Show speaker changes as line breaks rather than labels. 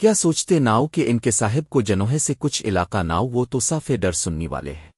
کیا سوچتے ناؤ کہ ان کے صاحب کو جنوہے سے کچھ علاقہ ناؤ وہ تو صاف ڈر سننی والے ہیں۔